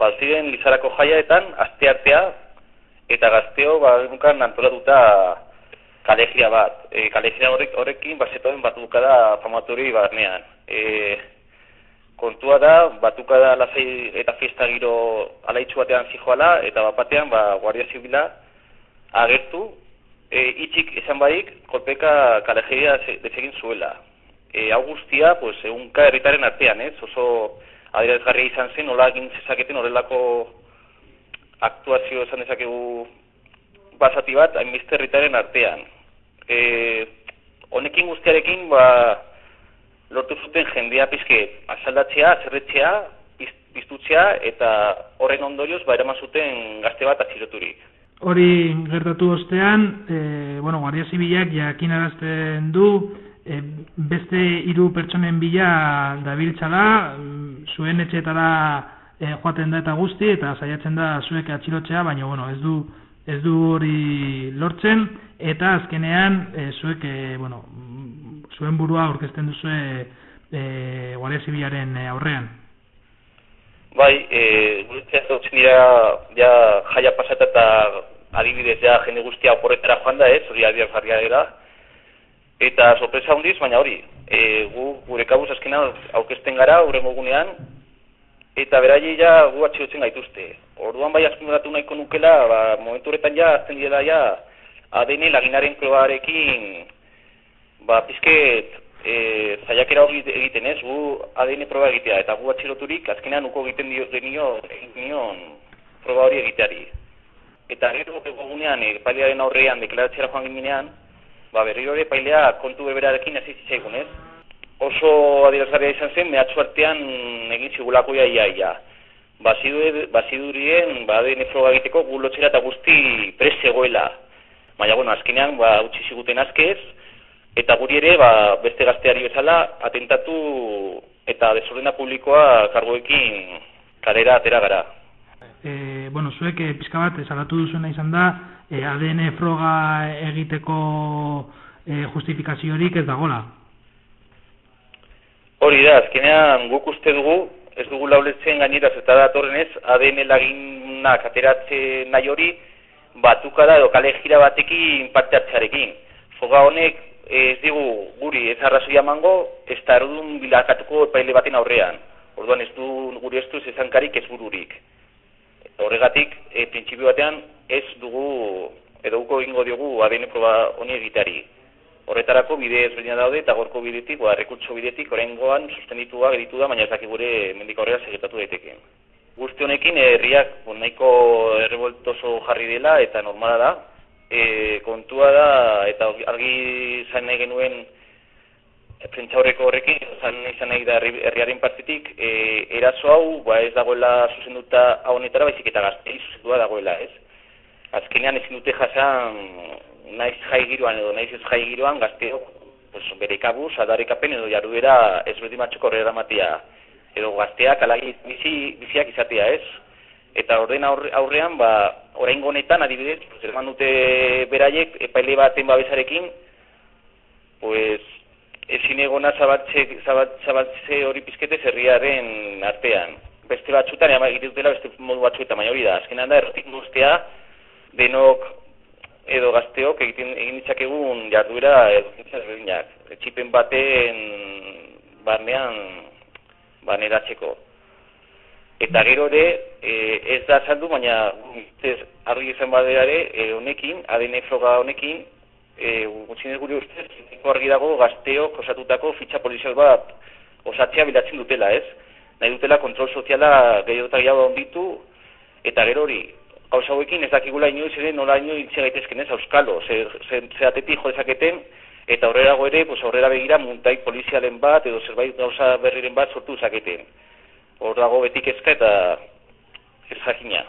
Balziren Lizarako jaiaetan, aste artea, eta gazteo, ba, egunkan antolatuta kalegia bat. E, kalegia horrek, horrekin, basetoen batuka da famaturi barnean. E, kontua da, batuka da lasai eta fiesta giro alaitzu batean zijoala, eta bat batean, ba, guardia zibila agertu, e, itxik izan baik, kolpeka kalegia desegin zuela. E, augustia, pues, egunka herritaren artean, ez? Oso adirazgarria izan zen, nola egin zezaketen horrelako aktuazio esan dezakegu basati bat hainbeste herritaren artean. E, honekin guztiarekin ba, lortu zuten jendea pizke asaldatzea, zerretzea, piztutzea eta horren ondorioz ba eraman zuten gazte bat atxiloturik. Hori gertatu ostean, e, bueno, Guardia Zibilak jakinarazten du e, beste hiru pertsonen bila dabiltzala, zuen etxetara e, joaten da eta guzti eta saiatzen da zuek atxilotzea, baina bueno, ez du ez du hori lortzen eta azkenean e, zuek e, bueno, zuen burua aurkezten duzu e, Guardia Zibilaren aurrean. Bai, eh guretzat zautzen dira ja jaia pasata eta adibidez ja jende guztia oporretara joan da, ez, hori adiar jarria dira. Eta sorpresa hundiz, baina hori, e, gu gure kabuz azkenan aurkezten gara, gure mogunean, eta beraile ja gu atxilotzen gaituzte. Orduan bai azpimarratu nahiko nukela, ba, momentu horretan ja, azten dira ja, ADN laginaren kloarekin, ba, pizket, e, zaiakera hori egiten ez, gu ADN proba egitea, eta gu atxiloturik azkenean uko egiten dio, genio, egin proba hori egiteari. Eta gero egunean, e, pailearen aurrean deklaratzera joan ginean, ba, berri hori pailea kontu beberarekin ez izitzaigun ez, oso adierazgarria izan zen, mehatzu artean egin zigulako ia ia. Bazidurien, ba, ADN froga egiteko gulotxera eta guzti prezegoela. Baina, bueno, azkenean, ba, utzi ziguten azkez, eta guri ere, ba, beste gazteari bezala, atentatu eta desordena publikoa kargoekin kalera atera gara. E, bueno, zuek e, pizka bat, salatu duzuena izan da, e, ADN froga egiteko e, justifikaziorik ez dagola. Hori da, azkenean guk uste dugu, ez dugu lauletzen gaineraz eta datorren ez, ADN laginak ateratze nahi hori, batuka da edo kale jira batekin parte hartzarekin. Foga honek ez digu guri ez arrazoi amango, ez da erudun bilakatuko epaile baten aurrean. Orduan ez du guri ez du zezankarik ez bururik. Horregatik, e, printzipio batean ez dugu edo uko ingo diogu ADN proba honi egitari horretarako bide ezberdina daude eta gorko bidetik, ba, rekurtso bidetik, orengoan sustenditua geritu da, baina ezak gure mendik aurrera segetatu daiteke. Guzti honekin, herriak bon, nahiko erreboltoso jarri dela eta normala da. E, kontua da, eta argi zain nahi genuen prentsa horreko horrekin, zan izan nahi da herriaren partitik, e, eraso hau, ba ez dagoela zuzenduta honetara, baizik eta gaztei zuzendua dagoela, ez? Azkenean ezin dute jasan naiz jai giroan edo naiz ez jai giroan gazteok pues, bere kabuz, adarikapen edo jarduera ez beti matxoko matia. Edo gazteak alagi bizi, biziak izatea ez. Eta orden aurrean, ba, orain honetan adibidez, pues, dute beraiek epaile baten babesarekin, pues, ezin egona zabatze, zabatze hori pizkete zerriaren artean. Beste batxutan, ema dela beste modu batxuetan, baina hori da, azkenan da, errotik guztia, denok edo gazteok egiten egin ditzakegun jarduera ezberdinak. Etxipen baten barnean baneratzeko. Eta gero ere, e, ez da saldu, baina ez argi izan baderare, e, honekin, ADN froga honekin, e, gutxinez gure ustez, argi dago gazteok osatutako fitxa polizial bat osatzea bilatzen dutela, ez? Nahi dutela kontrol soziala gehiago eta gehiago onditu, eta gero hori, gauza hauekin ez dakigula inoiz ere nola inoiz itxe gaitezken ez auskalo, ze, ze, ze jo dezaketen, eta aurrera ere, pues, aurrera begira muntai polizialen bat, edo zerbait gauza berriren bat sortu zaketen. Hor dago betik ezka eta ez jakina.